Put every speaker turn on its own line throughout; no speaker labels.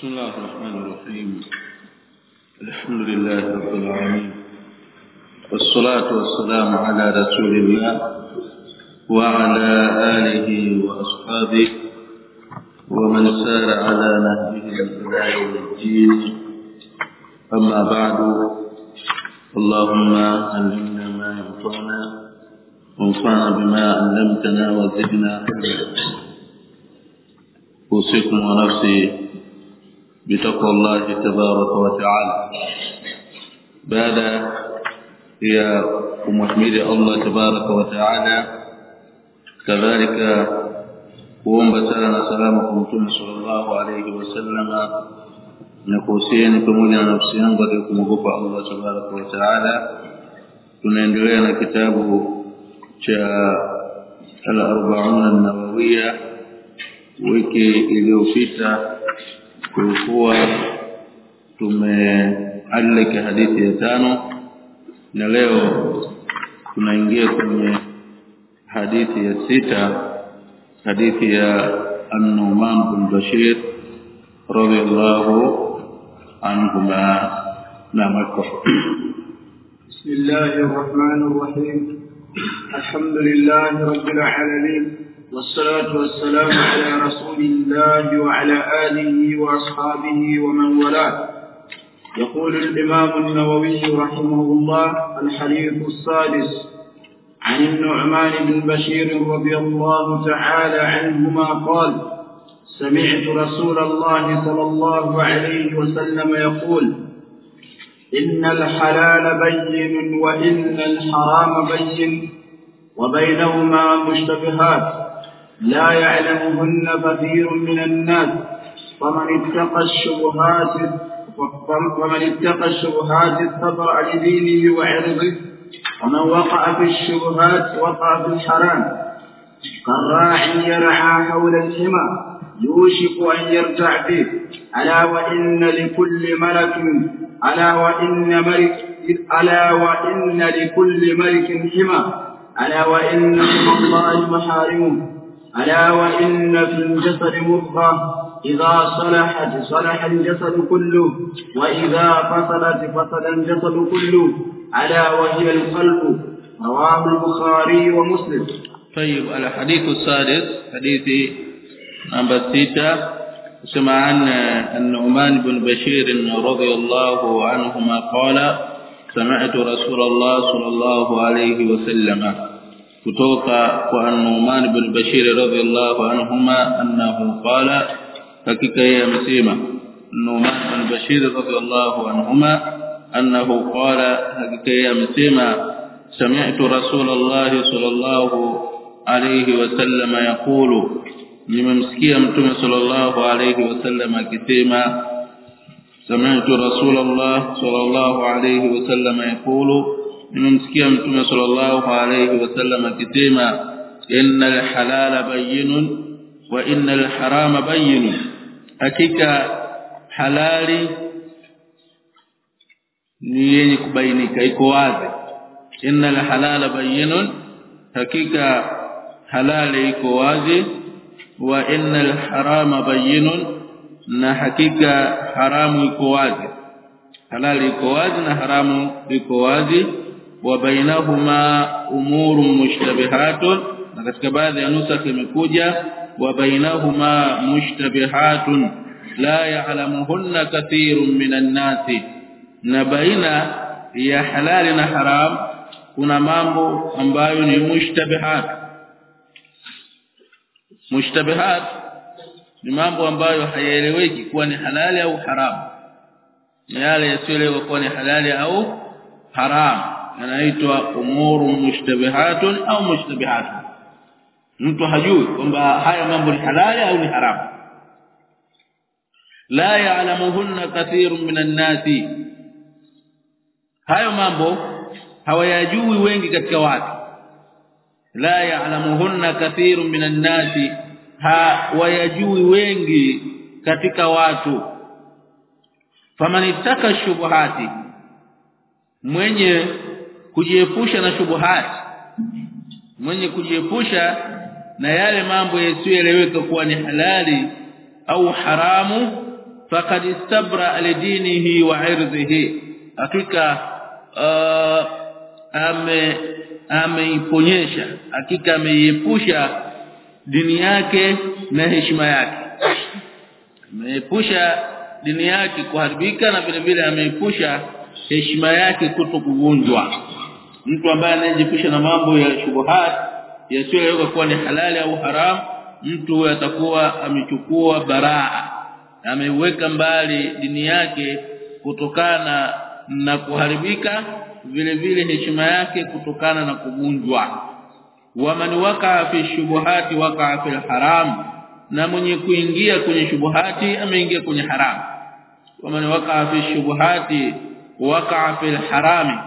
بسم الله الرحمن الرحيم. الحمد لله رب العالمين. والصلاة والسلام على رسول الله وعلى آله وأصحابه ومن سار على نهجه إلى يوم الدين. أما بعد اللهم علمنا ما ينفعنا وانفعنا بما علمتنا وزدنا علما. أوصيكم ونفسي بتقوى الله تبارك وتعالى. بعد هي محمد الله تبارك وتعالى. كذلك قوم بسرى السلام كمتون صلى الله عليه وسلم. نكوسين كمون نفسيان بذلكم غفا الله تبارك وتعالى. تنندلين كتابه جاء الأربعون النووية. ويكي إذيو فيتا kulikuwa tumealika hadithi ya tano na leo tunaingia kwenye hadithi ya sita hadithi ya An-Nu'man bin Bashir radiyallahu anhuma na
الله الرحمن الرحيم الحمد لله رب العالمين والصلاة والسلام على رسول الله وعلى آله وأصحابه ومن والاه. يقول الإمام النووي رحمه الله الحديث السادس عن النعمان بن بشير رضي الله تعالى عنهما قال سمعت رسول الله صلى الله عليه وسلم يقول إن الحلال بين وإن الحرام بين وبينهما مشتبهات. لا يعلمهن كثير من الناس. فمن اتقى الشبهات ومن اتقى الشبهات استبرأ لدينه وعرضه. ومن وقع في الشبهات وقع في الحرام. كالراعي يرعى حول الحمى. يوشك أن يرجع فيه. ألا وإن لكل ملك ألا وإن ملك ألا وإن لكل ملك حمى. ألا وإن من الله محارمه ألا وإن في الجسد مضغة إذا صلحت صلح الجسد كله وإذا فصلت فصل الجسد كله ألا وهي القلب. رواه البخاري ومسلم.
طيب الحديث السادس حديث نمبر ستة. سمع عن النعمان بن بشير رضي الله عنهما قال سمعت رسول الله صلى الله عليه وسلم كتوكا وعن نومان بن بشير رضي الله عنهما أنه قال حقيقة يا مسيمة نومان بن بشير رضي الله عنهما أنه قال حقيقة يا مسيمة سمعت رسول الله صلى الله عليه وسلم يقول لممسكي أمتم صلى الله عليه وسلم كتيمة سمعت رسول الله صلى الله عليه وسلم يقول nimemsikia mtume sallallahu alayhi wasallam akisema innal halala bayyinun wa innal harama bayyinun hakika halali ni yenye kubainika iko wazi innal halala bayyinun hakika halali iko wazi wa innal harama bayyinun na hakika haramu iko wazi halali iko wazi na haramu iko wazi wa bainahuma umurun mushtabihatun na katika baadhi ya nusakh imekuja wa bainahuma mushtabihatun la ya'lamuhunna kathirun minan nasi na baina ya halali na haram kuna mambo ambayo ni mushtabihat. Mushtabihat ni mambo ambayo hayaeleweki kuwa ni halali au haram. Yale yasiyoelewa kuwa ni halali au haram yanaitwa umuru mushtabihatun au mushtabihatun. Mtu hajui kwamba haya mambo ni halali au ni haramu. La ya'lamuhunna kathirun minan nasi. Hayo mambo hawayajui wengi katika watu. La ya'lamuhunna kathirun minan nasi. Hawayajui wengi katika watu. Faman ittaka shubuhati. Mwenye kujiepusha na shubuhati mwenye kujiepusha na yale mambo yasiyoeleweka kuwa ni halali au haramu faqad istabra lidinihi wa irdhihi hakika uh, ame ameiponyesha. Hakika ameiepusha dini yake na heshima yake. Ameepusha dini yake kuharibika na vile vile ameepusha heshima yake kutokuvunjwa mtu ambaye anajiepusha na mambo ya shubuhat yasiyoeleweka kuwa ni halali au haram mtu atakuwa amechukua baraa. Ameweka mbali dini yake kutokana na kuharibika vile vile heshima yake kutokana na kuvunjwa. Waman wakaa fi shubuhati wakaa fi haram na mwenye kuingia kwenye shubuhati ameingia kwenye haram. Waman wakaa fi shubuhati wakaa fi harami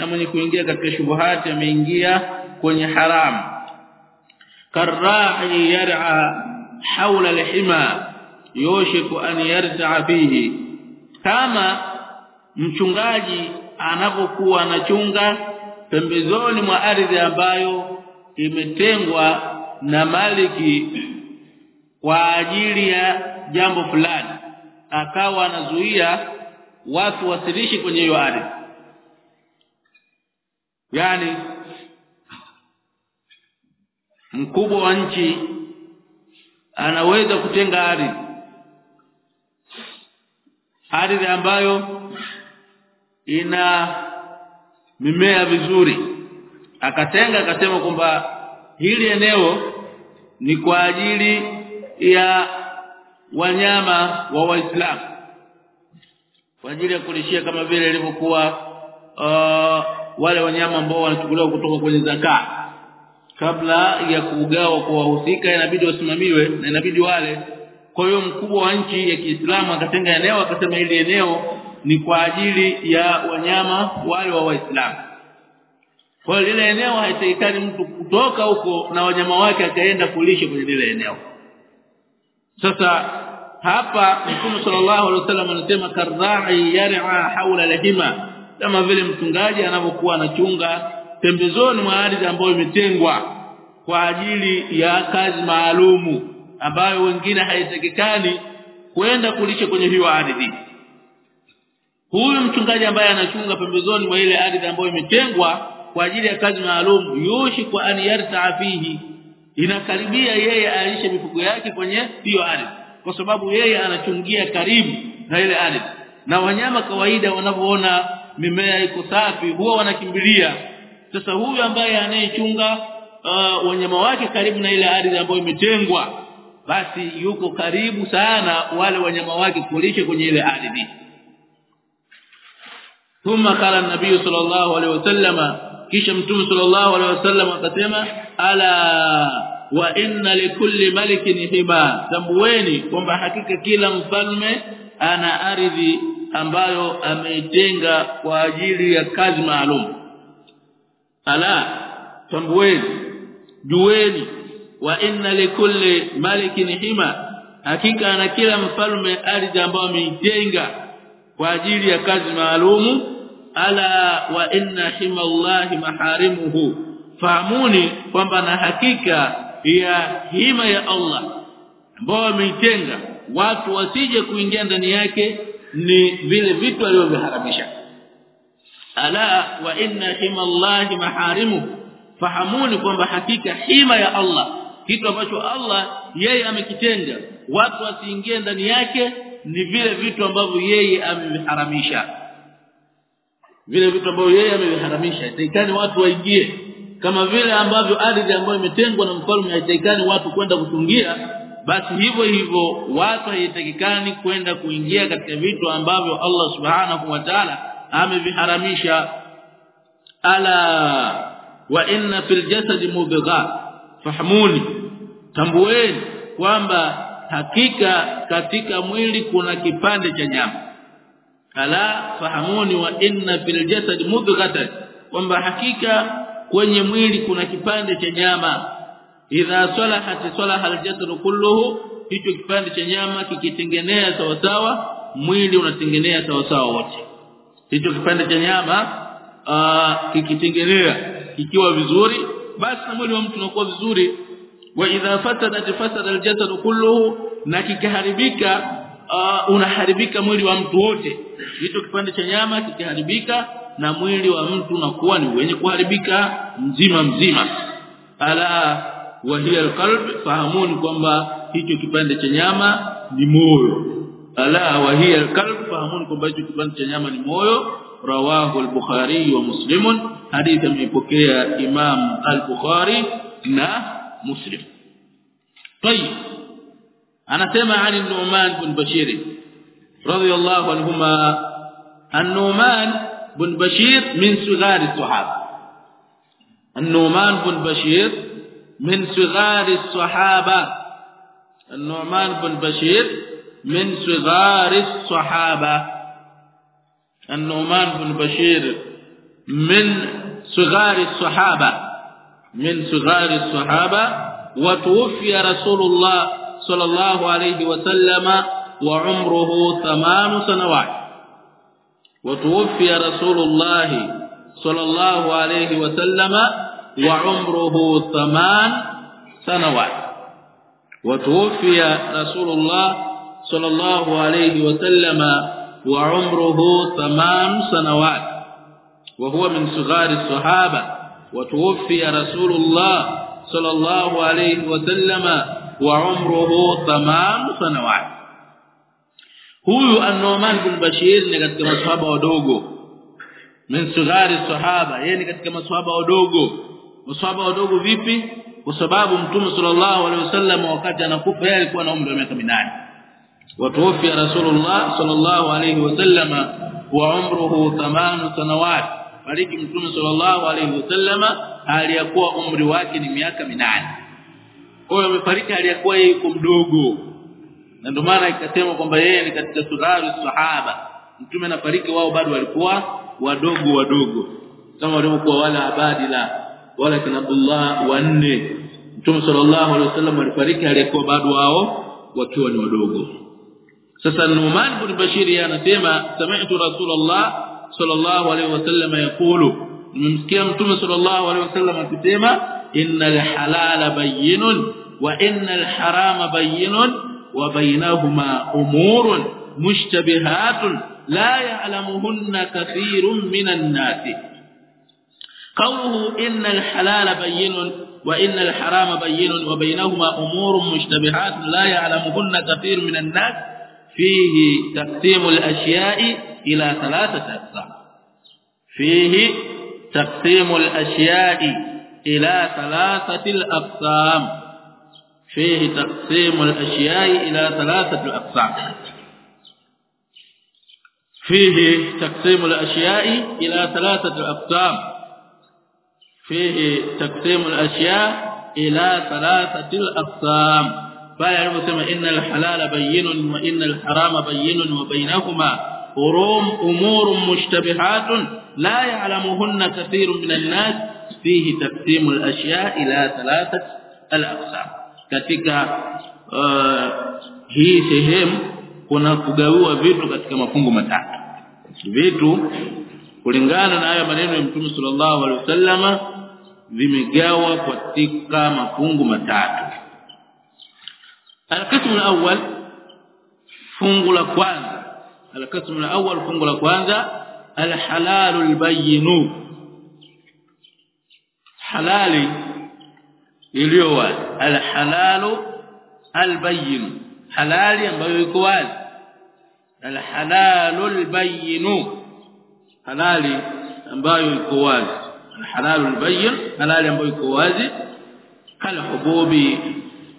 na mwenye kuingia katika shubuhati ameingia kwenye haram. Karra'i yar'a hawla alhima yoshiku an yarja'a fihi. Kama mchungaji anapokuwa anachunga pembezoni mwa ardhi ambayo imetengwa na maliki kwa ajili ya jambo fulani akawa anazuia watu wasilishi kwenye hiyo ardhi yani mkubwa wa nchi anaweza kutenga ardhi. Ardhi ambayo ina mimea vizuri. Akatenga akasema kwamba hili eneo ni kwa ajili ya wanyama wa waislamu. Kwa ajili ya kulishia kama vile ilivyokuwa uh, wale wanyama ambao wanachukuliwa kutoka kwenye zaka kabla ya kugawa kwa wahusika inabidi wasimamiwe na inabidi wale. Kwa hiyo mkubwa wa nchi ya Kiislamu akatenga eneo akasema hili eneo ni kwa ajili ya wanyama wale wa Waislamu. Kwa lile eneo haitakikani mtu kutoka huko na wanyama wake akaenda kulisha kwenye lile eneo. Sasa hapa Mtume sallallahu alaihi wasallam anasema karra'i yar'a haula lahima kama vile mchungaji anapokuwa anachunga pembezoni mwa ardhi ambayo imetengwa kwa ajili ya kazi maalumu ambayo wengine haitakikani kwenda kulisha kwenye hiyo ardhi. Huyu mchungaji ambaye anachunga pembezoni mwa ile ardhi ambayo imetengwa kwa ajili ya kazi maalum yushi kwa an yarta fihi. Inakaribia yeye aishe mifugo yake kwenye hiyo ardhi kwa sababu yeye anachungia karibu na ile ardhi. Na wanyama kawaida wanapoona mimea iko safi huwa wanakimbilia. Sasa huyu ambaye anayechunga uh, wanyama wake karibu na ile ardhi ambayo imetengwa basi yuko karibu sana wale wanyama wake kulisha kwenye ile ardhi. Thumma qala an-nabiy sallallahu alayhi wasallam kisha mtume sallallahu alayhi wasallam akasema ala wa inna likulli malikin hiba. Tambueni kwamba hakika kila mfalme ana ardhi ambayo ameitenga kwa ajili ya kazi maalum. Ala tambueni jueni wa inna likulli malikin hima hakika ana kila mfalme ardhi ambayo ameitenga kwa ajili ya kazi maalum. Ala wa inna hima himallahi maharimuhu fahamuni kwamba na hakika ya hima ya Allah ambao ameitenga watu wasije kuingia ndani yake ni vile vitu alivyoharamisha ala wa inna himallahi maharimu. Fahamuni kwamba hakika hima ya Allah kitu ambacho Allah yeye amekitenga watu wasiingie ndani yake ni vile vitu ambavyo yeye ameviharamisha. Vile vitu ambavyo yeye ameviharamisha. Itaikani watu waingie. Kama vile ambavyo ardhi ambayo imetengwa na mfalme haitaikani watu kwenda kutungia basi hivyo hivyo watu haitakikani kwenda kuingia katika vitu ambavyo Allah subhanahu wa ta'ala ameviharamisha. Ala wa inna fil jasadi mudgha fahamuni tambueni kwamba hakika katika mwili kuna kipande cha nyama. Ala fahamuni wa inna fil jasad mudghatan kwamba hakika kwenye mwili kuna kipande cha nyama idha salahat salaha aljasad kulluhu hicho kipande cha nyama kikitengenea sawa sawa mwili unatengenea sawa sawa wote. Hicho kipande cha nyama kikitengenea kikiwa vizuri basi mwili wa mtu unakuwa vizuri. Wa idha fasadat fasada aljasad kulluhu na kikiharibika uh, unaharibika mwili wa mtu wote. Hicho kipande cha nyama kikiharibika na mwili wa mtu unakuwa ni wenye kuharibika mzima mzima. Ala wa hiya alqalb fahamuni kwamba hicho kipande cha nyama ni moyo ala wa hiya alqalb fahamuni kwamba hicho kipande cha nyama ni moyo rawahu al-bukhari wa muslim hadithi ameipokea imam al-bukhari na muslim طيب anasema ali Nu'man bin Bashir radiyallahu anhuma an-Nu'man bin Bashir min sighar as-sahaba an-Nu'man bin Bashir من صغار الصحابة. النعمان بن بشير من صغار الصحابة. النعمان بن بشير من صغار الصحابة. من صغار الصحابة. وتوفي رسول الله صلى الله عليه وسلم وعمره ثمان سنوات. وتوفي رسول الله صلى الله عليه وسلم وعمره ثمان سنوات. وتوفي رسول الله صلى الله عليه وسلم وعمره ثمان سنوات. وهو من صغار الصحابة. وتوفي رسول الله صلى الله عليه وسلم وعمره ثمان سنوات. Huyu an-Nu'man bin Bashir ni katika maswahaba wadogo. Min sughari sahaba yeye ni katika maswahaba wadogo vipi? Kwa sababu mtume sallallahu alaihi wasallam wakati anakufa yeye alikuwa na umri wa miaka 8 ya rasulullah sallallahu alaihi wasallam wa umruhu 8 sanawat. Fariki mtume sallallahu alaihi wasallam aliyakuwa umri wake ni miaka 8 kwa amefariki aliyakuwa yeye yuko mdogo. Na ndio maana ikasema kwamba yeye ni katika sudari sahaba. Mtume anafariki wao bado walikuwa wadogo wadogo. Kama walivyokuwa wala abadila wala kina Abdullah wanne mtume sallallahu alaihi wasallam alifariki aliyekuwa bado wao wakiwa ni wadogo sasa Numan bin Bashir anasema sami'tu Rasulullah sallallahu alaihi wasallam yakulu nimemsikia mtume sallallahu alaihi wasallam akisema innal halala bayyinun wa innal harama bayyinun wa bainahuma umurun mushtabihatun la ya'lamuhunna kathirun minan nas قوله إن الحلال بين وإن الحرام بين وبينهما أمور مشتبهات لا يعلمهن كثير من الناس فيه تقسيم الأشياء إلى ثلاثة أقسام. فيه تقسيم الأشياء إلى ثلاثة الأقسام. فيه تقسيم الأشياء إلى ثلاثة الأقسام فيه تقسيم الأشياء إلى ثلاثة الأقسام فيه تقسيم الأشياء إلى ثلاثة الأقسام. كما إن الحلال بين وإن الحرام بين وبينهما أروم أمور مشتبهات لا يعلمهن كثير من الناس. فيه تقسيم الأشياء إلى ثلاثة الأقسام. Katika uh, hii sehemu kuna kugawiwa vitu katika mafungu matatu. Vitu kulingana na haya maneno ya Mtume sallallahu vimegawa katika mafungu matatu. Alqasm alawwal fungu la kwanza. Alqasm alawwal fungu la kwanza. Alhalalu albayinu. Halali iliyo wazi. Alhalalu albayin halali ambayo iko wazi. Alhalalu albayinu. Halali ambayo iko wazi الحلال البين halali ambayo iko wazi kal hububi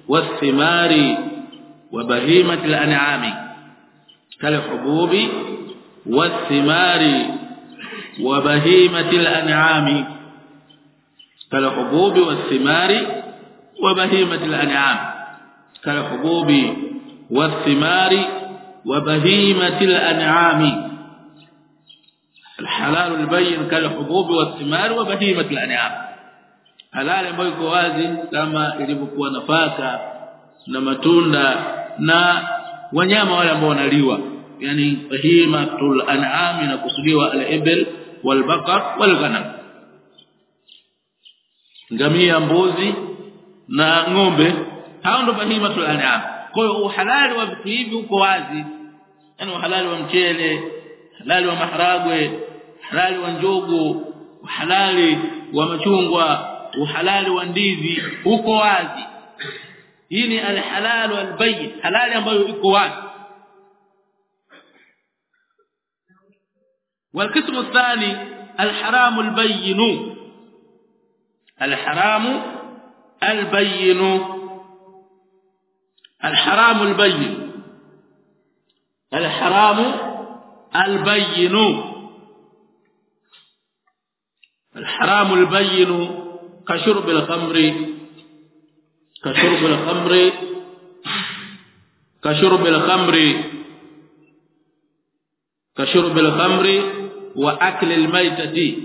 wathimari wa bahimati al-an'ami kal hububi wathimari wa bahimati al-an'ami kal hububi wathimari wa bahimati al-an'am kal hububi wathimari wa bahimati al-an'ami halalu albayyin kalhububi wathimar wa bahimat an'am halali ambayo iko wazi kama ilivyokuwa nafaka na matunda na wanyama wale ambao wanaliwa. Yani bahimatul an'am inakusudiwa al-ibil wal-baqar ngamia mbuzi na ng'ombe hao ndo bahimatul an'am. Kwa hiyo uhalali wa vitu hivi uko wazi. Yani uhalali wa mchele halali wa maharagwe halali wa njugu uhalali wa machungwa uhalali wa ndizi uko wazi hii ni alhalal walbayyin halali ambayo iko wazi والقسم الثاني الحرام البين الحرام البين الحرام البين الحرام البين الحرام البين كشرب الخمر. كشرب الخمر. كشرب الخمر. كشرب الخمر وأكل الميتة.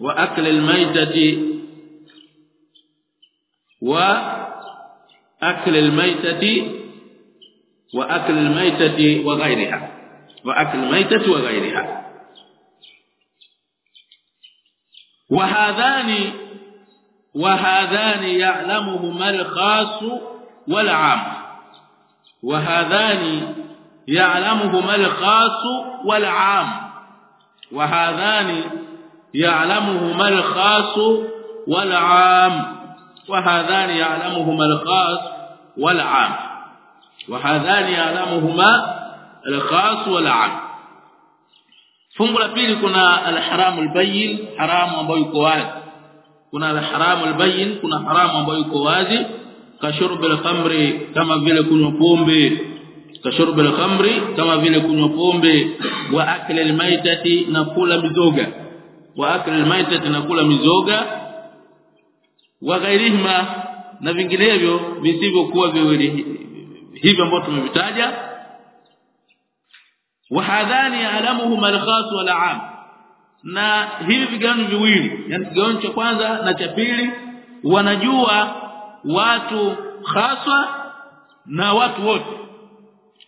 وأكل الميتة. وأكل الميتة. وأكل الميتة وغيرها. وأكل الميتة وغيرها. وهذان وهذان يعلمهما الخاص والعام. وهذان يعلمهما الخاص والعام. وهذان يعلمهما الخاص والعام. وهذان يعلمهما الخاص والعام. وهذان يعلمهما الخاص والعام. Fungu la pili kuna alharamu albayyin haramu ambayo iko wazi. Kuna alharamu albayyin kuna haramu ambayo iko wazi. Kashurb alkhamri kama vile kunywa pombe. Kashurb alkhamri kama vile kunywa pombe. Wa akli almaitati na kula mizoga. Wa akli almaitati na kula mizoga. Wa ghairihima na vinginevyo visivyokuwa viwili hivyo ambao tumevitaja wahadhani ya'lamuhuma alkhas wal 'am na hivi vigano viwili yani kigano cha kwanza na cha pili wanajua watu khaswa na watu wote.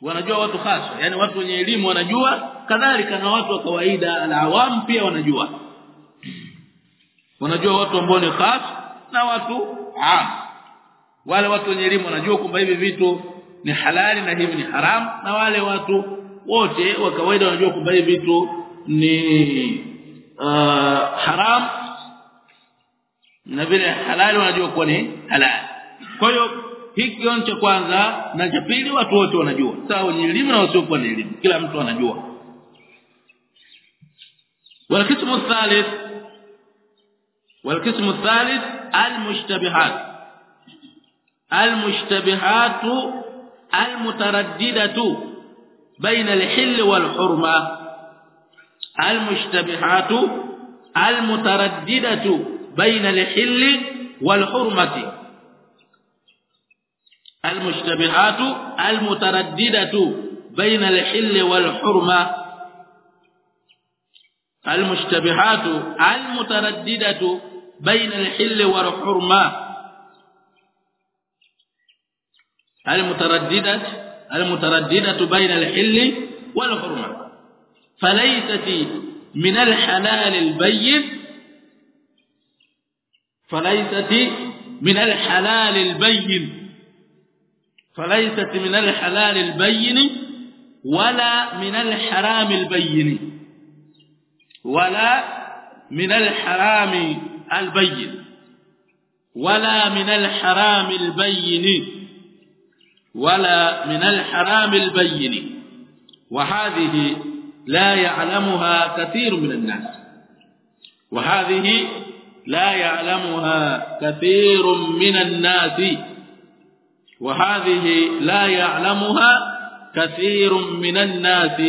Wanajua watu khaswa yani watu wenye elimu wanajua kadhalika na watu wa kawaida alawam pia wanajua. Wanajua watu ambao ni khas na watu am wale watu wenye elimu wanajua kwamba hivi vitu ni halali na hivi ni haram na wale watu wote wa kawaida wanajua kwamba hivi vitu ni uh, haram na vile halali wanajua kuwa ni halali kwa hiyo hiki cha kwanza na cha pili watu wote wanajua sawa wenye elimu na wasiokuwa na elimu kila mtu anajua والقسم الثالث والقسم الثالث المشتبهات المشتبهات المترددة بين الحل والحرمة. المشتبهات المترددة بين الحل والحرمة. المشتبهات المترددة بين الحل والحرمة. المشتبهات المترددة بين الحل والحرمة. المترددة المترددة بين الحل والحرمة. فليست من الحلال البين فليست من الحلال البين فليست من الحلال البين ولا من الحرام البين ولا من الحرام البين ولا من الحرام البين ولا من الحرام البين. وهذه لا يعلمها كثير من الناس. وهذه لا يعلمها كثير من الناس. وهذه لا يعلمها كثير من الناس.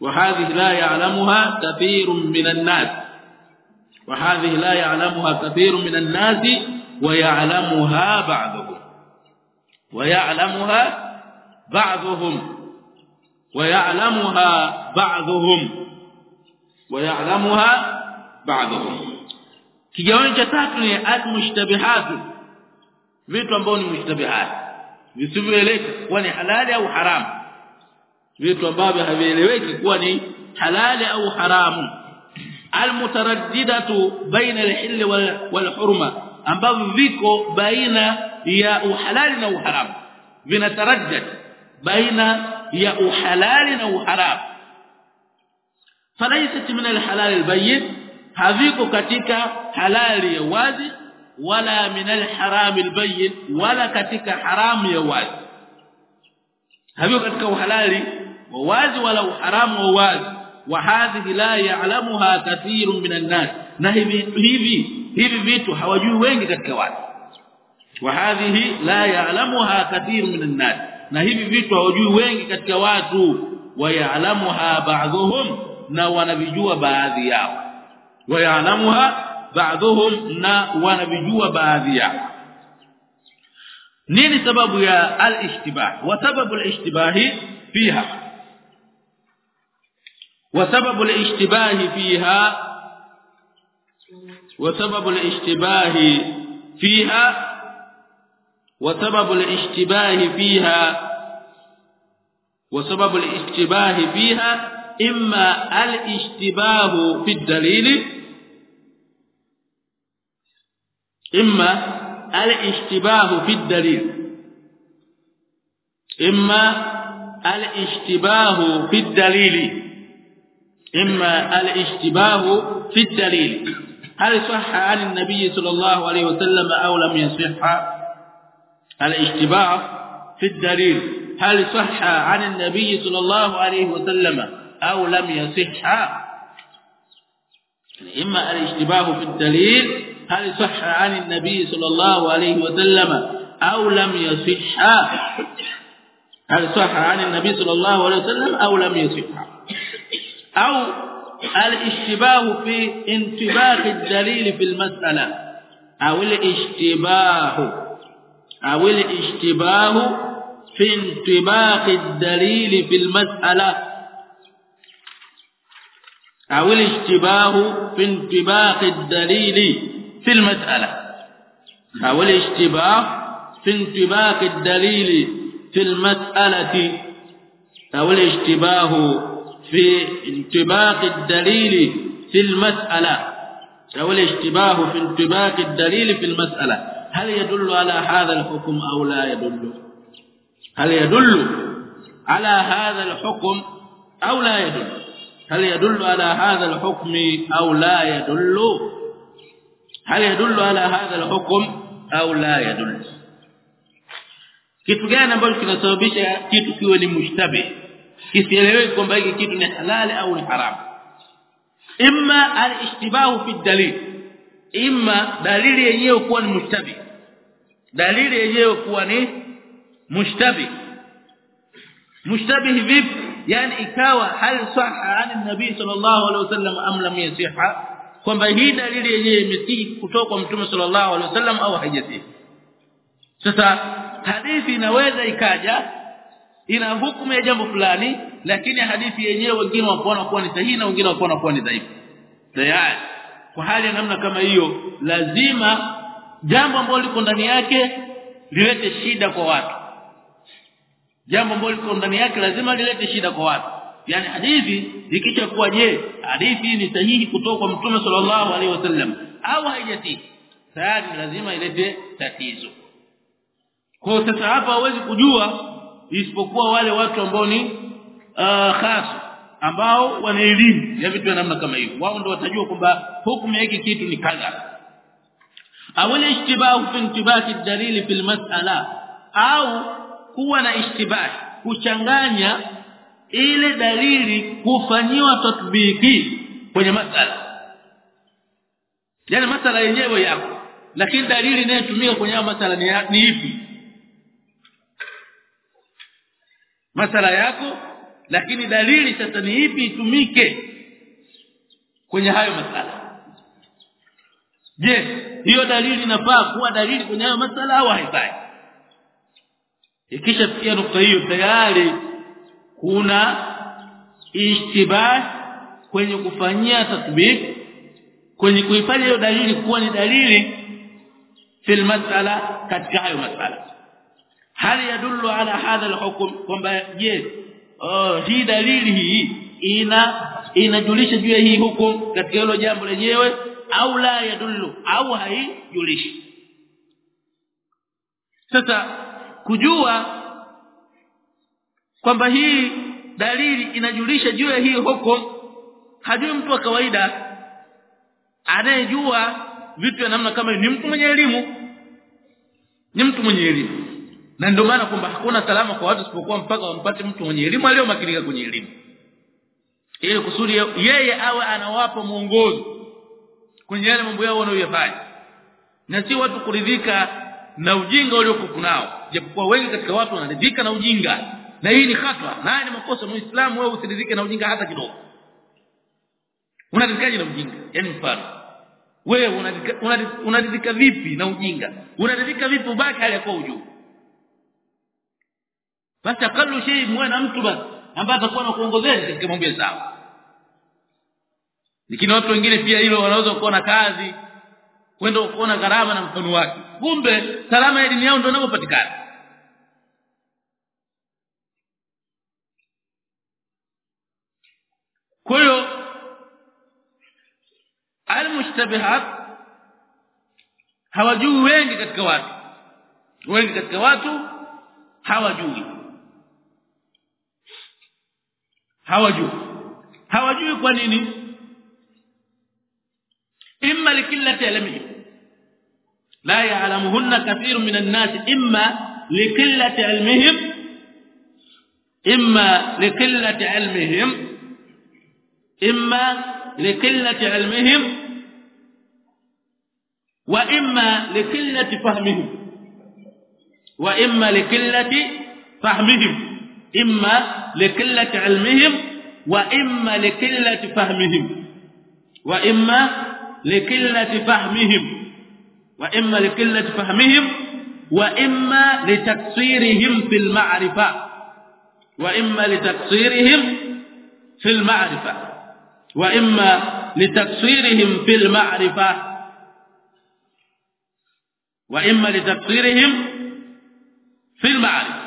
وهذه لا يعلمها كثير من الناس. وهذه لا يعلمها كثير من الناس ويعلمها بعضهم. ويعلمها بعضهم ويعلمها بعضهم ويعلمها بعضهم kigawanyo cha tatu ni al-mushtabihat vitu ambavyo ni mushtabihat visivyoeleka kuwa ni halali au haramu vitu ambavyo havieleweki kuwa ni halali au haramu almutaraddidatu baina alhil walhurma ambavyo viko baina ya uhalali na uharamu vinataraddad baina ya uhalali na uharamu falaisat min alhalal albayyin haviko katika halali ya wazi wala min alharam albayyin wala katika haramu ya wazi haviko katika uhalali wa wazi wala uharamu wa wazi wa hadhihi la ya'lamuha kathirun minan nas na hivi hivi hivi vitu hawajui wengi katika watu wa hadhihi la ya'lamuha kathirun minan nas na hivi vitu hawajui wengi katika watu wa ya'lamuha ba'dhum na wanavijua baadhi yao wa ya'lamuha ba'dhum na wanavijua baadhi yao nini sababu ya al-ishtibah wa sababu al-ishtibah fiha وسبب الاشتباه فيها وسبب الاشتباه فيها وسبب الاشتباه فيها وسبب الاشتباه فيها إما الاشتباه في الدليل إما الاشتباه في الدليل إما الاشتباه في الدليل إما الاشتباه في الدليل. هل صح عن النبي صلى الله عليه وسلم أو لم يصح؟ الاشتباه في الدليل. هل صح عن النبي صلى الله عليه وسلم أو لم يصح؟ إما الاشتباه في الدليل. هل صح عن النبي صلى الله عليه وسلم أو لم يصح؟ هل صح عن النبي صلى الله عليه وسلم أو لم يصح؟ أو الاشتباه في انتباه الدليل في المسألة. أو الاشتباه. أو الاشتباه في انتباه الدليل في المسألة. أو الاشتباه في انتباه الدليل في المسألة. أو الاشتباه في انتباه الدليل في المسألة. أو الاشتباه في انطباق الدليل في المسألة. أو الاشتباه في انطباق الدليل في المسألة. هل يدل على هذا الحكم أو لا يدل؟ هل يدل على هذا الحكم أو لا يدل؟ هل يدل على هذا الحكم أو لا يدل؟ هل يدل على هذا الحكم أو لا يدل؟ Kitu gani ambacho kinasababisha kitu kiwe ni mushtabih kisieleweke kwamba hiki kitu ni halali au ni haramu. Imma al-ishtibahu fi dalil. Imma dalili yenyewe kuwa ni mushtabi. Dalili yenyewe kuwa ni mushtabi. Mushtabi vipi? Yani ikawa hal sahha an nabii sallallahu alaihi wasallam am lam yasiha kwamba hii dalili yenyewe imesihi kutoka kwa mtume sallallahu alaihi wasallam au haijasihi? Sasa hadithi inaweza ikaja ina hukumu ya jambo fulani lakini hadithi yenyewe wengine wakaona kuwa ni sahihi na wengine wakaona kuwa ni dhaifu. Tayari. Kwa hali ya namna kama hiyo lazima jambo ambalo liko ndani yake lilete shida kwa watu. Jambo ambalo liko ndani yake lazima lilete shida kwa watu. Yani hadithi ikisha kuwa je hadithi ni sahihi kutoka kwa mtume sallallahu alaihi wasallam au haijati? Tayari lazima ilete tatizo. Kwa sasa hapa hawezi kujua isipokuwa wale watu ambao ni uh, khas ambao wana elimu ya vitu vya namna kama hiyo wao ndio watajua kwamba hukumu hiki kitu ni kadha. Awali ishtibahu fi intibati dalili fil mas'ala au kuwa na ishtibah kuchanganya ile dalili kufanyiwa tatbiki kwenye masala. Yani masala yenyewe yako lakini dalili inayotumika kwenye masala ni, ni ipi masala yako lakini dalili sasa ni ipi itumike kwenye hayo masala? Je hiyo dalili inafaa kuwa dalili kwenye hayo masala au haifai? Ikishafikia nukta hiyo tayari kuna ishtibah kwenye kufanyia tatbik kwenye kuifanya hiyo dalili kuwa ni dalili fil masala katika hayo masala hal yadullu ala hadha alhukm? Kwamba je oh hii dalili hii ina inajulisha juu ya hii hukumu katika hilo jambo lenyewe au la yadullu au haijulishi? Sasa kujua kwamba hii dalili inajulisha juu ya hii hukum hajui mtu wa kawaida anayejua vitu ya namna kama ni mtu mwenye elimu. Ni mtu mwenye elimu na ndio maana kwamba hakuna salama kwa watu sipokuwa mpaka wampate mtu mwenye elimu aliyomakinika kwenye elimu. Ili kusudi yeye awe anawapa mwongozo kwenye yale mambo yao wanayoyafanya. Na si watu kuridhika na ujinga uliokuwa nao. Japokuwa wengi katika watu wanaridhika na ujinga. Na hii ni hatwa na ni makosa. Muislamu wewe usiridhike na ujinga hata kidogo. Unaridhikaje na ujinga? Yani mfano. Wewe unaridhika vipi na ujinga? Unaridhika vipi ubaki hali yako ujuu basi akalu shay muwe na mtu basi ambaye atakuwa na kuongozeni katika mambo ya sawa. Lakini watu wengine pia hilo wanaweza kuona kazi kwenda kuona gharama na mfano wake. Kumbe salama ya dini yao ndio inapopatikana. Kwa hiyo almushtabihat hawajui wengi katika watu. Wengi katika watu hawajui hawajui hawajui kwa nini imma likillati ilmihi la ya'lamuhunna kathirun minan nas imma likillati ilmihim imma likillati ilmihim imma likillati ilmihim wa imma likillati fahmihim wa imma likillati fahmihim إما لقلة علمهم وإما لقلة فهمهم. وإما لقلة فهمهم. وإما لقلة فهمهم. وإما لتقصيرهم في المعرفة. وإما لتقصيرهم في المعرفة. وإما لتقصيرهم في المعرفة. وإما لتقصيرهم في المعرفة.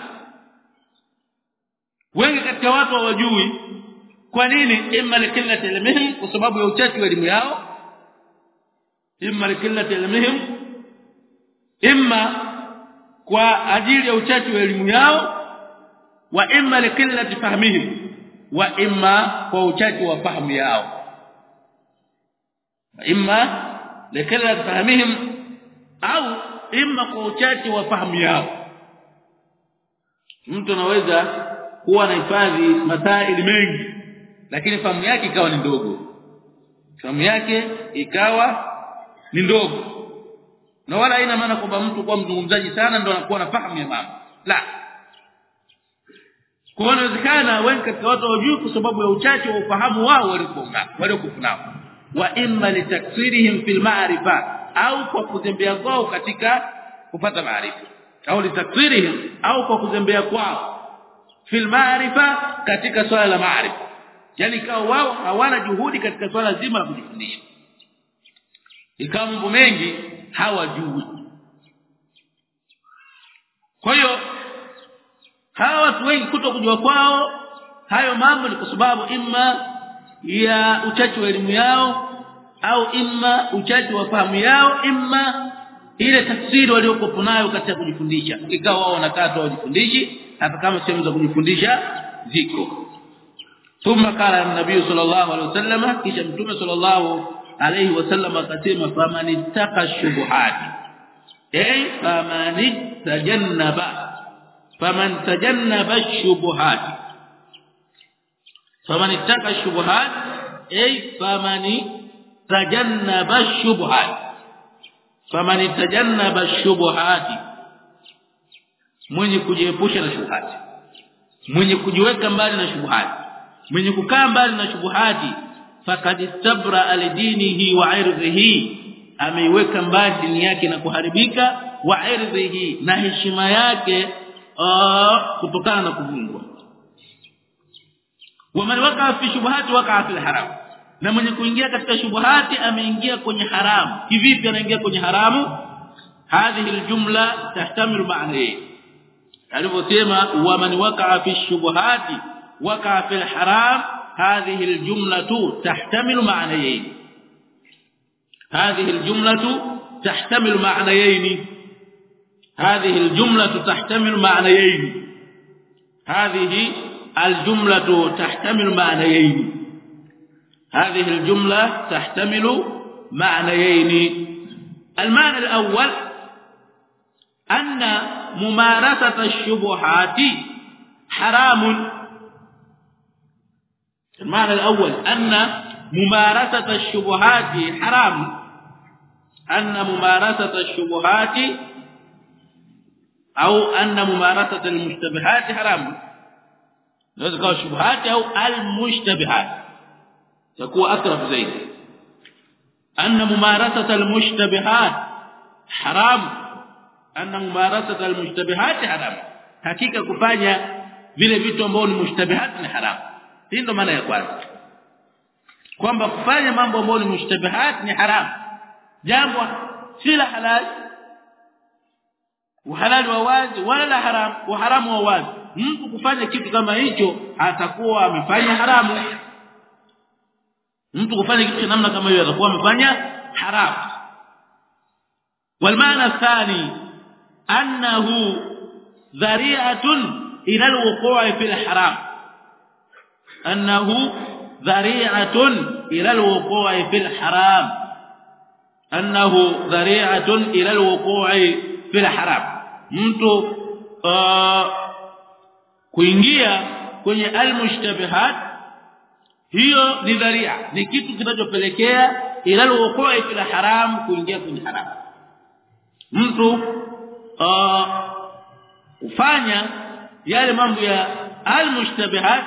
Wengi katika watu hawajui kwa nini imma likillati ilmihim kwa sababu ya uchache wa elimu yao. Imma likillati ilmihim imma kwa ajili ya uchache wa elimu yao wa imma likillati fahmihim wa imma kwa uchache wa fahamu yao. Imma likillati fahmihim au imma kwa uchache wa fahamu yao. Mtu anaweza kuwa anahifadhi masaili mengi lakini fahamu yake ikawa ni ndogo. Fahamu yake ikawa ni ndogo. Na wala haina maana kwamba mtu kuwa mzungumzaji sana ndio anakuwa na fahamu ya mambo. La. Kwa inawezekana wengi katika watu wajui kwa sababu ya uchache wa ufahamu wao waliokuwa waliokuwa nao. Wa imma litaksirihim fil ma'rifa au kwa kuzembea kwao katika kupata maarifa. Au litaksirihim au kwa kuzembea kwao fil ma'rifa katika swala la maarifa. Yani ikawa wao hawana juhudi katika swala zima la kujifundisha. Ikawa mambo mengi hawajui. Kwa hiyo hawa watu wengi kuto kujua kwao hayo mambo ni kwa sababu imma ya uchache wa elimu yao au imma uchache wa fahamu yao imma ile tafsiri waliokuwa nayo katika kujifundisha. Ikawa wao wanakaa tu wajifundishi hata kama sehemu za kujifundisha ziko. Thumma qala an-nabiy sallallahu alaihi wasallam kisha mtume sallallahu alaihi wasallam akasema faman ittaqa shubuhat ay faman tajannaba faman tajannaba shubuhat faman ittaqa shubuhat ay faman tajannaba shubuhati faman tajannaba shubuhati mwenye kujiepusha na shubuhati. Mwenye kujiweka mbali na shubuhati. Mwenye kukaa mbali na shubuhati faqad istabra alidinihi wa irdhihi. Ameiweka mbali dini yake na kuharibika wa irdhihi na heshima yake kutokana na kuvungwa. Waman waka fi shubuhati waka fi haram na mwenye kuingia katika shubuhati ameingia kwenye haramu. Kivipi anaingia kwenye haramu? Hadhihi aljumla tahtamilu ma'nayn aliposema waman waqa fi shubuhati waqa fi alharam hadhihi aljumlatu tahtamilu ma'nayayn hadhihi aljumlatu tahtamilu ma'nayayn hadhihi aljumlatu tahtamilu ma'nayayn hadhihi aljumlatu tahtamilu ma'nayayn hadhihi aljumla tahtamilu ma'nayayn المعنى الأول أن ممارسة الشبهات. حرام. المعنى الأول أن ممارسة الشبهات حرام. أن ممارسة الشبهات أو أن ممارسة المشتبهات حرام. نذكر الشبهات أو المشتبهات. تكون أقرب زيد. أن ممارسة المشتبهات حرام. أن ممارسة المشتبهات حرام hakika kufanya vile vitu ambavyo ni mushtabihat ni haramu hii ndo maana ya kwanza kwamba kufanya mambo ambayo ni mushtabihat ni haramu jambo si la halal uhalali wa wazi wala la haram uharamu wa wazi mtu kufanya kitu kama hicho atakuwa amefanya haramu mtu kufanya kitu cha namna kama hiyo atakuwa amefanya haramu والمعنى الثاني أنه ذريعة إلى الوقوع في الحرام أنه ذريعة إلى الوقوع في الحرام أنه ذريعة إلى الوقوع في الحرام mtu uh, kuingia kwenye almushtabihat hiyo ni dharia ni kitu kinachopelekea ila alwuqi fil haram kuingia kwenye haram mtu uh, ufanya yale mambo ya almushtabihat.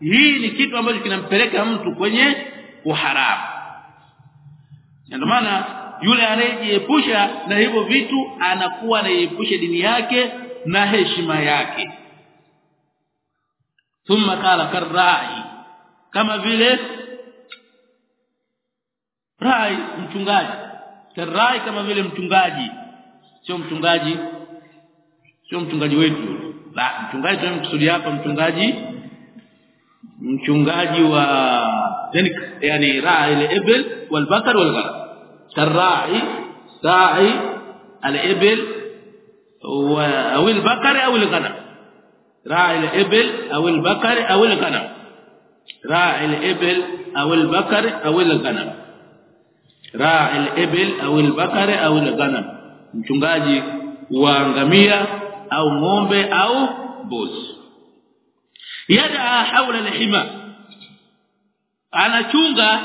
Hii ni kitu ambacho kinampeleka mtu kwenye uharamu. Ndio maana yule anayejiepusha na hivyo vitu anakuwa anaiepusha dini yake na heshima yake. Thumma qala karrai kama vile rai mchungaji. Karrai kama vile mchungaji sio mchungaji sio mchungaji wetu la mchungaji tunamkusudia hapa mchungaji mchungaji wa ذلك yani raa ile ebel wal bakar wal ghalab tarai sa'i al ebel au al bakar au al ghalab raa ile ebel au al bakar au al ghalab raa ile ebel au al bakar au al ghalab raa ile ebel au al bakar au al ghalab mchungaji wa ngamia au ng'ombe au mbuzi yadaa haula alhima anachunga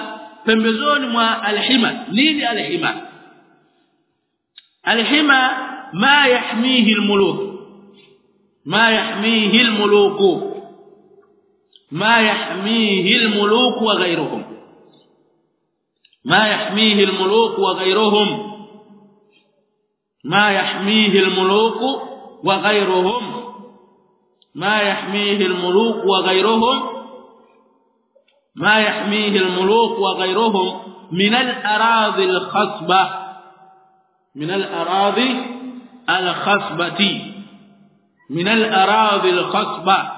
pembezoni mwa alhima nini alhima alhima ma yahmihi almuluk ma yahmihi almuluk ma yahmihi almuluk wa ghayruhum ما يحميه الملوك وغيرهم ما يحميه الملوك وغيرهم. ما يحميه الملوك وغيرهم. ما يحميه الملوك وغيرهم من الأراضي الخصبة. من الأراضي الخصبة. من الأراضي الخصبة.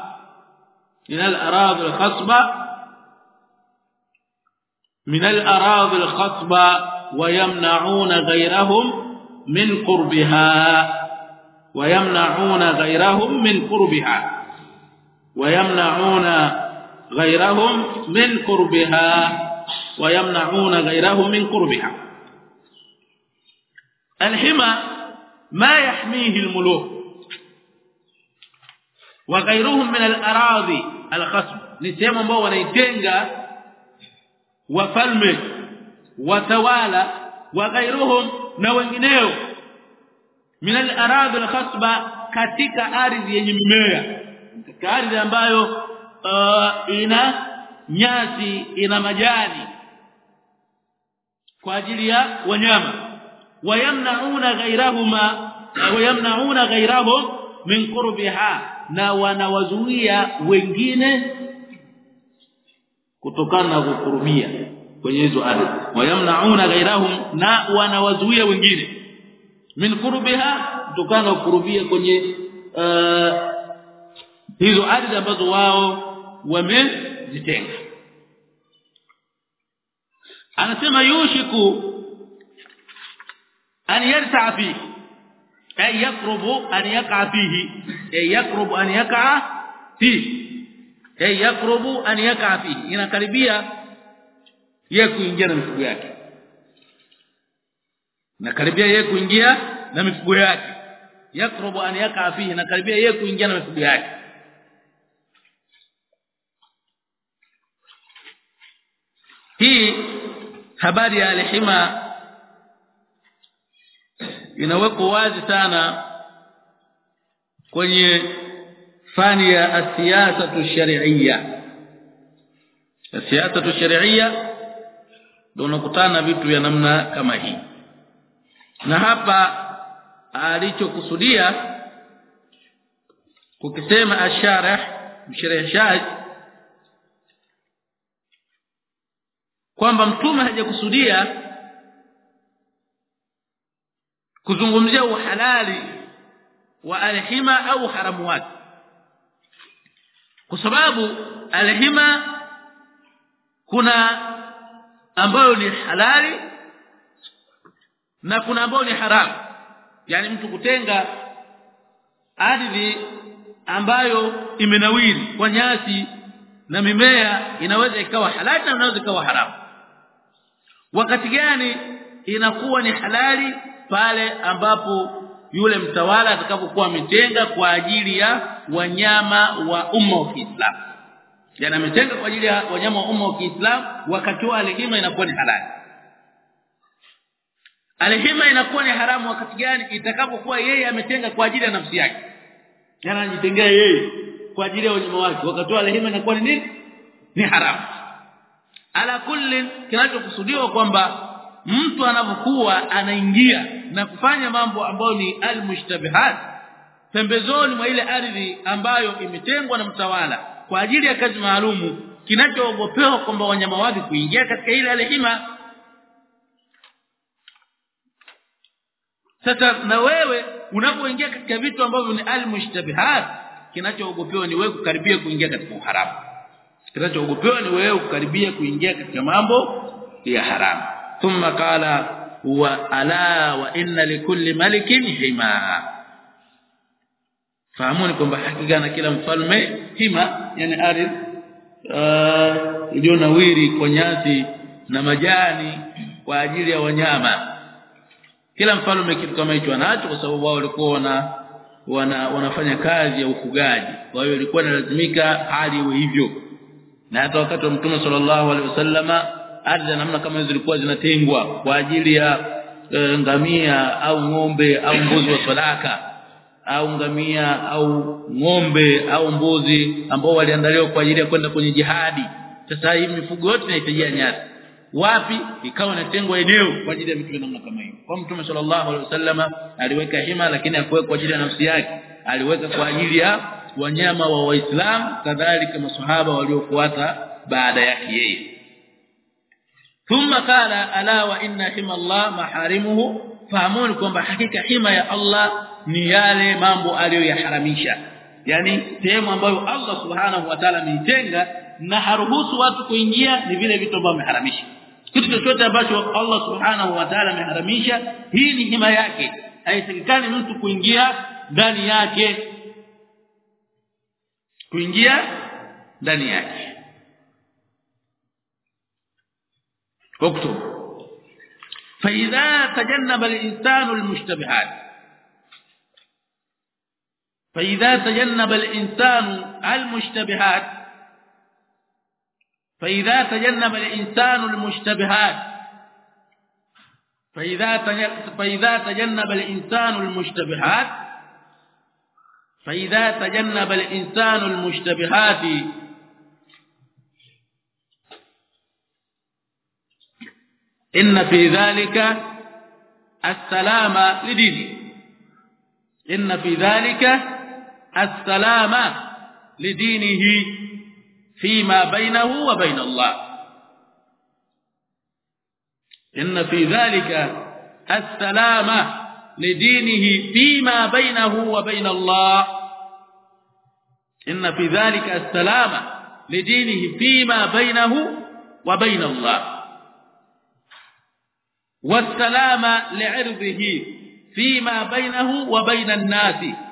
من الأراضي الخصبة. من الأراضي الخصبة ويمنعون غيرهم. من قربها ويمنعون غيرهم من قربها. ويمنعون غيرهم من قربها. ويمنعون غيرهم من قربها. الحمى ما يحميه الملوك. وغيرهم من الأراضي الخصب. ni sehemu ambao wanaitenga wafalme watawala wa ghairuhum na wengineo. Min al-aradhi al-khasba katika ardhi yenye mimea. Katika ardhi ambayo uh, ina nyasi ina majani. Kwa ajili ya wanyama. Wayamnauna ghairahuma wayamnauna ghairahum min qurbiha. Na wanawazuia wengine kutokana na kukurubia kwenye hizo ardhi wayamnauna ghairahum na wanawazuia wengine. Min qurbiha kutokana kurubia kwenye uh, hizo ardhi ambazo wao wamezitenga. Anasema yushiku an yarsa fihi ay yaqrubu an yaqa fihi ay yaqrubu an yaqa fihi ay yaqrubu an yaqa fihi. Inakaribia yeye kuingia na mifugo yake. Na karibia yeye kuingia na mifugo yake. Yakrubu an yakaa fihi na karibia yeye kuingia na mifugo yake. Hii habari ya alhima inawekwa wazi sana kwenye fani ya asiasa sharia siasa sharia ndio unakutana vitu vya namna kama hii. Na hapa alichokusudia kukisema asharih mshereheshaji kwamba mtume hajakusudia kuzungumzia uhalali wa alhima au haramu wake. Kwa sababu alhima kuna ambayo ni halali na kuna ambayo ni haramu. Yani mtu kutenga ardhi ambayo imenawiri kwa nyasi na mimea inaweza ikawa halali na inaweza ikawa haramu. Wakati gani inakuwa ni halali? Pale ambapo yule mtawala atakapokuwa ametenga kwa ajili ya wanyama wa umma wa Kiislamu yani ametenga kwa ajili ya wanyama wa umma wa Kiislamu wakati wa alihima inakuwa ni halali. Alihima inakuwa ni haramu wakati gani? Itakapokuwa yeye ametenga kwa ajili ya nafsi yake. Yana anajitengea yeye kwa ajili ya wanyama wake. Wakati wa alihima inakuwa ni nini? Ni haramu. Ala kulli kinachokusudiwa kwamba mtu anapokuwa anaingia na kufanya mambo ambayo ni almushtabihat pembezoni mwa ile ardhi ambayo imetengwa na mtawala kwa ajili ya kazi maalumu kinachoogopewa kwamba wanyama wake kuingia katika ile alihima sasa na wewe unapoingia katika vitu ambavyo ni almushtabihat kinachoogopewa ni wewe kukaribia kuingia katika uharamu. Kinachoogopewa ni wewe kukaribia kuingia katika mambo ya haramu. Thumma qala wa ala wa inna likulli malikin hima. Fahamuni kwamba hakika na kila mfalme hima yani ardhi uh, iliyonawiri kwa nyasi na majani kwa ajili ya wanyama. Kila mfalme kitu kama hicho anacho kwa sababu wao walikuwa wana, wana wanafanya kazi ya ufugaji. Kwa hiyo ilikuwa inalazimika hali iwe hivyo. Na hata wakati wa mtume sallallahu alaihi wasallama ardhi namna kama hizo zilikuwa zinatengwa kwa ajili ya e, ngamia au ng'ombe au mbuzi wa sadaka au ngamia au ng'ombe au mbuzi ambao waliandaliwa kwa ajili ya kwenda kwenye jihadi. Sasa hii mifugo yote inahitajia nyasi. Wapi? Ikawa inatengwa eneo kwa ajili ya vitu namna kama hiyo. Kwa mtume sallallahu alaihi wasallama aliweka hima lakini hakuweka kwa ajili ya nafsi yake. Aliweka kwa ajili ya wanyama wa waislamu kadhalika maswahaba waliofuata baada yake yeye. Thumma qala ala wa inna hima Allah maharimuhu. Fahamuni kwamba hakika hima ya Allah ni yale mambo aliyoyaharamisha yani sehemu ambayo Allah subhanahu wa ta'ala ameitenga na haruhusu watu kuingia ni vile vitu ambavyo ameharamisha kitu chochote ambacho Allah subhanahu wa ta'ala ameharamisha hii ni hima yake haitakikani mtu kuingia ndani yake kuingia ndani yake اكتب فاذا تجنب الانسان المشتبهات فإذا تجنب الإنسان المشتبهات فإذا تجنب الإنسان المشتبهات فإذا فإذا تجنب الإنسان المشتبهات فإذا تجنب الإنسان المشتبهات. إن في ذلك السلام لدينه. إن في ذلك السلام لدينه فيما بينه وبين الله. إن في ذلك السلام لدينه فيما بينه وبين الله. إن في ذلك السلام لدينه فيما بينه وبين الله. والسلام لعرضه فيما بينه وبين الناس.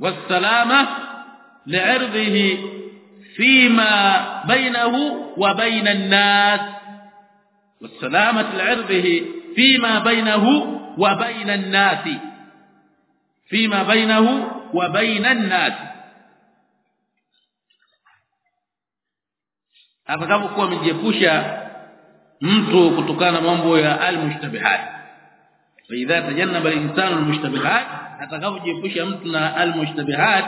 والسلامة لعرضه فيما بينه وبين الناس. والسلامة لعرضه فيما بينه وبين الناس. فيما بينه وبين الناس. hapo kama kwa mjepusha mtu kutokana na mambo ya almustabihat فإذا تجنب الإنسان المشتبهات atakapojiepusha mtu na almushtabihat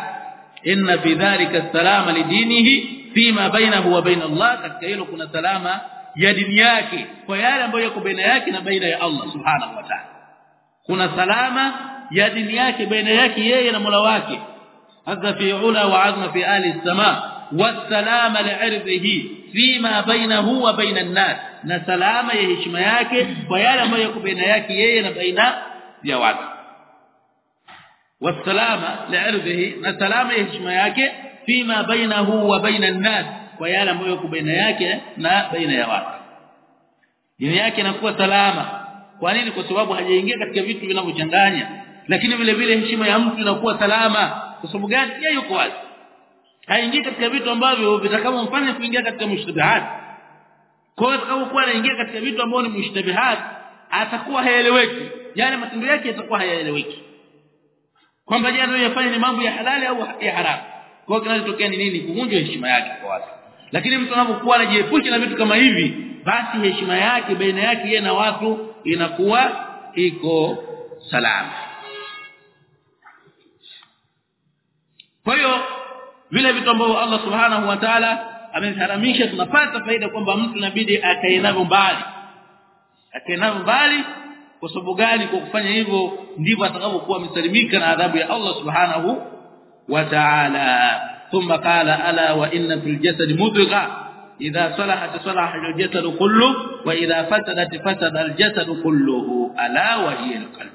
inna fi dhalika salama lidinihi fima bainahu wa baina Allah katika hilo kuna salama ya dini yake kwa yale ambayo yako baina yake na baina ya Allah subhanahu wa ta'ala kuna salama ya dini yake baina yake yeye na Mola wake hadha fi ula wa azma fi ahli as-sama والسلام لعرضه فيما بينه وبين الناس na salama ya heshima yake kwa yale ambayo yako baina yake yeye na baina ya watu wasalama li'irdihi na salama ya yake fima bainahu wa baina an-nas kwa yale yake na baina ya watu dini yake inakuwa salama kwa nini kwa sababu hajaingia katika vitu vinavyochanganya lakini vile vile heshima ya mtu inakuwa salama kwa sababu gani yeye yuko wazi haingii katika vitu ambavyo vitakavyomfanya kuingia katika mushtabihat kwa hiyo atakapokuwa anaingia katika vitu ambavyo ni mushtabihat atakuwa haeleweki yani matendo yake yatakuwa hayaeleweki kwamba je anayofanya ni mambo ya halali au ya haram? Kwa kinachotokea ni nini? Kuvunjwa heshima yake kwa watu. Lakini mtu anapokuwa anajiepusha na vitu kama hivi basi heshima yake baina yake yeye na watu inakuwa iko salama. Kwa hiyo vile vitu ambavyo Allah subhanahu wa ta'ala ameharamisha tunapata faida kwamba mtu inabidi akae navyo mbali. Akae navyo mbali kwa sababu gani? Kwa kufanya hivyo ndivyo atakavyokuwa amesalimika na adhabu ya Allah subhanahu wa ta'ala. Thumma qala ala wa inna fil jasad mudgha idha salahat salaha al jasad kullu wa idha fasadat fasada al jasad kulluhu. Ala wa hiya al qalb.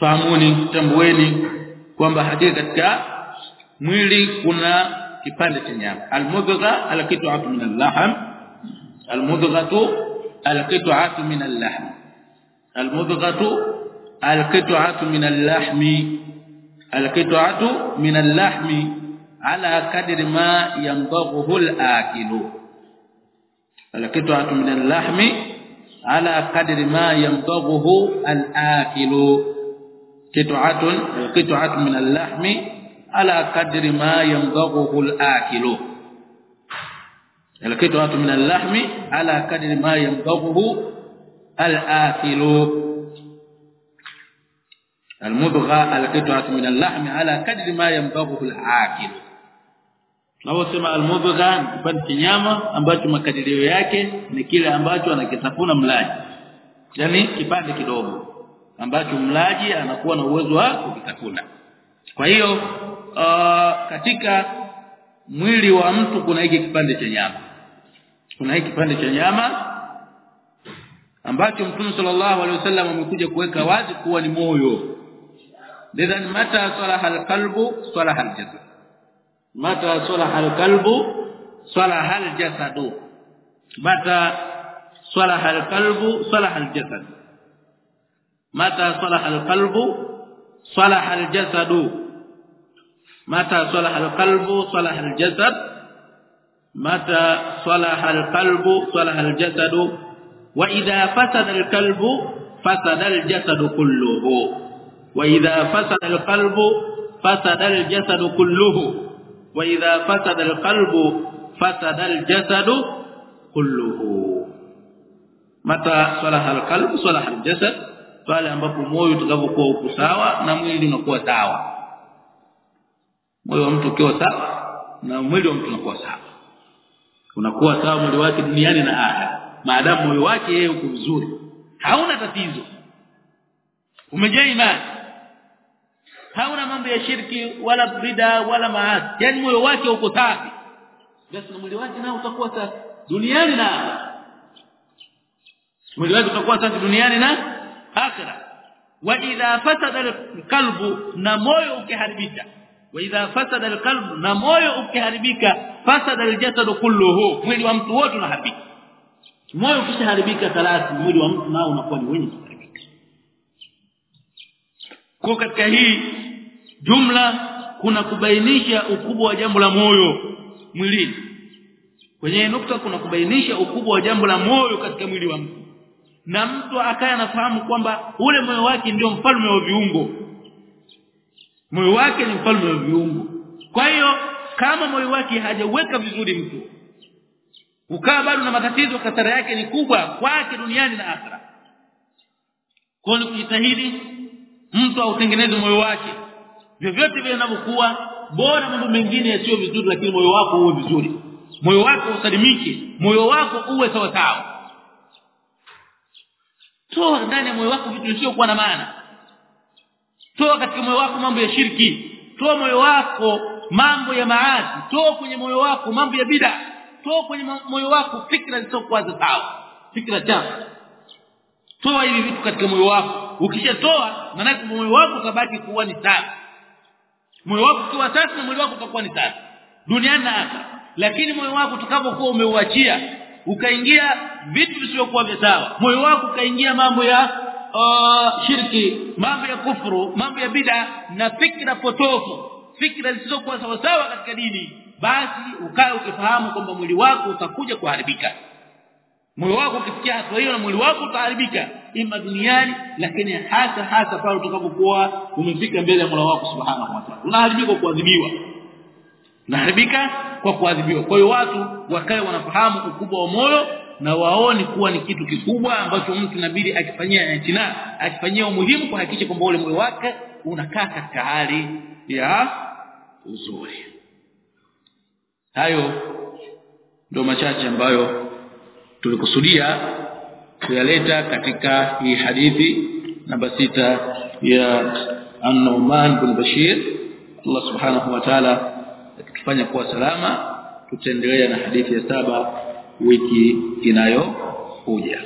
Fahamuni tambueni kwamba hakika katika mwili kuna kipande cha nyama almudgha alqit'atu min al-lahm almudghatu alqit'atu min al-lahm almudghatu alqit'atu min al-lahm alqit'atu min al-lahm ala kadri ma yamdaghu al-akilu alqit'atu min al-lahm ala kadri ma yamdaghu al-akilu قطعه قطعه من اللحم على قدر ما يمضغه الاكل القطعه من اللحم على قدر ما يمضغه الاكل المضغه القطعه من اللحم على قدر ما يمضغه الاكل Naposema almudgha kipande cha nyama ambacho makadirio yake ni kile ambacho anakitafuna mlaji. Yaani kipande kidogo ambacho mlaji anakuwa na uwezo wa kukitafuna kwa hiyo Ah, katika mwili wa mtu kuna hiki kipande cha nyama. Kuna hiki kipande cha nyama ambacho Mtume صلى الله عليه وسلم amekuja kuweka wazi kuwa ni moyo. Lidhan mata salaha alqalbu salaha aljasad. Mata salaha alqalbu salaha aljasad. Mata salaha alqalbu salaha aljasad. Mata salaha alqalbu salaha aljasad. متى صلح القلب صلح الجسد؟ متى صلح القلب صلح الجسد؟ وإذا فسد القلب فسد الجسد كله. وإذا فسد القلب فسد الجسد كله. وإذا فسد القلب فسد الجسد كله. متى صلح القلب صلح الجسد؟ pale ambapo moyo utakapokuwa uko sawa na mwili unakuwa sawa. Moyo wa mtu ukiwa sawa na mwili wa mtu unakuwa sawa. Unakuwa sawa mwili wake duniani na akhera. Maadamu moyo wake yeye uko vizuri. Hauna tatizo. Umejaa imani. Hauna mambo ya shirki wala bida wala maasi. Yani moyo wake uko safi. Basi na mwili wake nao utakuwa safi. Duniani na mwili wake utakuwa safi duniani na akhira wa idha fasada alqalbu na moyo ukiharibika wa idha fasada alqalb na moyo ukiharibika fasada aljasad kulluhu mwili wa mtu wote unaharibika. Moyo ukishaharibika thalathi mwili wa mtu nao unakuwa ni wenye kuharibika. Kwa katika hii jumla kuna kubainisha ukubwa wa jambo la moyo mwilini. Kwenye nukta kuna kubainisha ukubwa wa jambo la moyo katika mwili wa mtu. Na mtu akaya anafahamu kwamba ule moyo wake ndio mfalme wa viungo moyo wake ni mfalme wa viungo. Kwa hiyo kama moyo wake hajaweka vizuri mtu ukawa bado na matatizo kasara yake ni kubwa kwake duniani na akhera. Kwa ni kujitahidi mtu autengeneze moyo wake. Vyovyote vile vinavyokuwa bora mambo mengine yasiyo vizuri lakini moyo wako uwe vizuri. Moyo wako usalimike. Moyo wako uwe sawa sawa. Toa ndani ya moyo wako vitu visivyokuwa na maana toa katika moyo wako mambo ya shirki. Toa moyo wako mambo ya maasi toa kwenye moyo wako mambo ya bid'a. Toa kwenye moyo wako fikra zisizokuwa sawa. Fikra chafu toa hivi vitu katika moyo wako. Ukishatoa maana moyo wako utabaki kuwa ni safi moyo wako ukiwa safi na mwili wako utakuwa ni safi. Duniani na akhera. Lakini moyo wako utakapokuwa umeuachia ukaingia vitu visivyokuwa vya sawa moyo wako ukaingia mambo ya uh, shirki mambo ya kufuru mambo ya bid'a na fikra potofu. Fikra zisizokuwa sawa sawa katika dini basi ukae ukifahamu kwamba mwili wako utakuja kuharibika. Mwili wako ukifikia hatua hiyo na mwili wako utaharibika. Ima duniani lakini hasa hasa pale utakapokuwa umefika mbele ya Mola wako Subhanahu wa Ta'ala. Unaharibika kuadhibiwa. Unaharibika kwa kuadhibiwa. Kwa hiyo watu wakae wanafahamu ukubwa wa moyo na waone kuwa ni kitu kikubwa ambacho mtu inabidi akifanyia itina akifanyia umuhimu kuhakikisha kwamba ule moyo wake unakaa katika hali ya uzuri. Hayo ndio machache ambayo tulikusudia kuyaleta katika hii hadithi namba sita ya An-Nu'man bin Bashir. Allah Subhanahu wa Ta'ala akitufanya kuwa salama tutaendelea na hadithi ya saba wiki inayokuja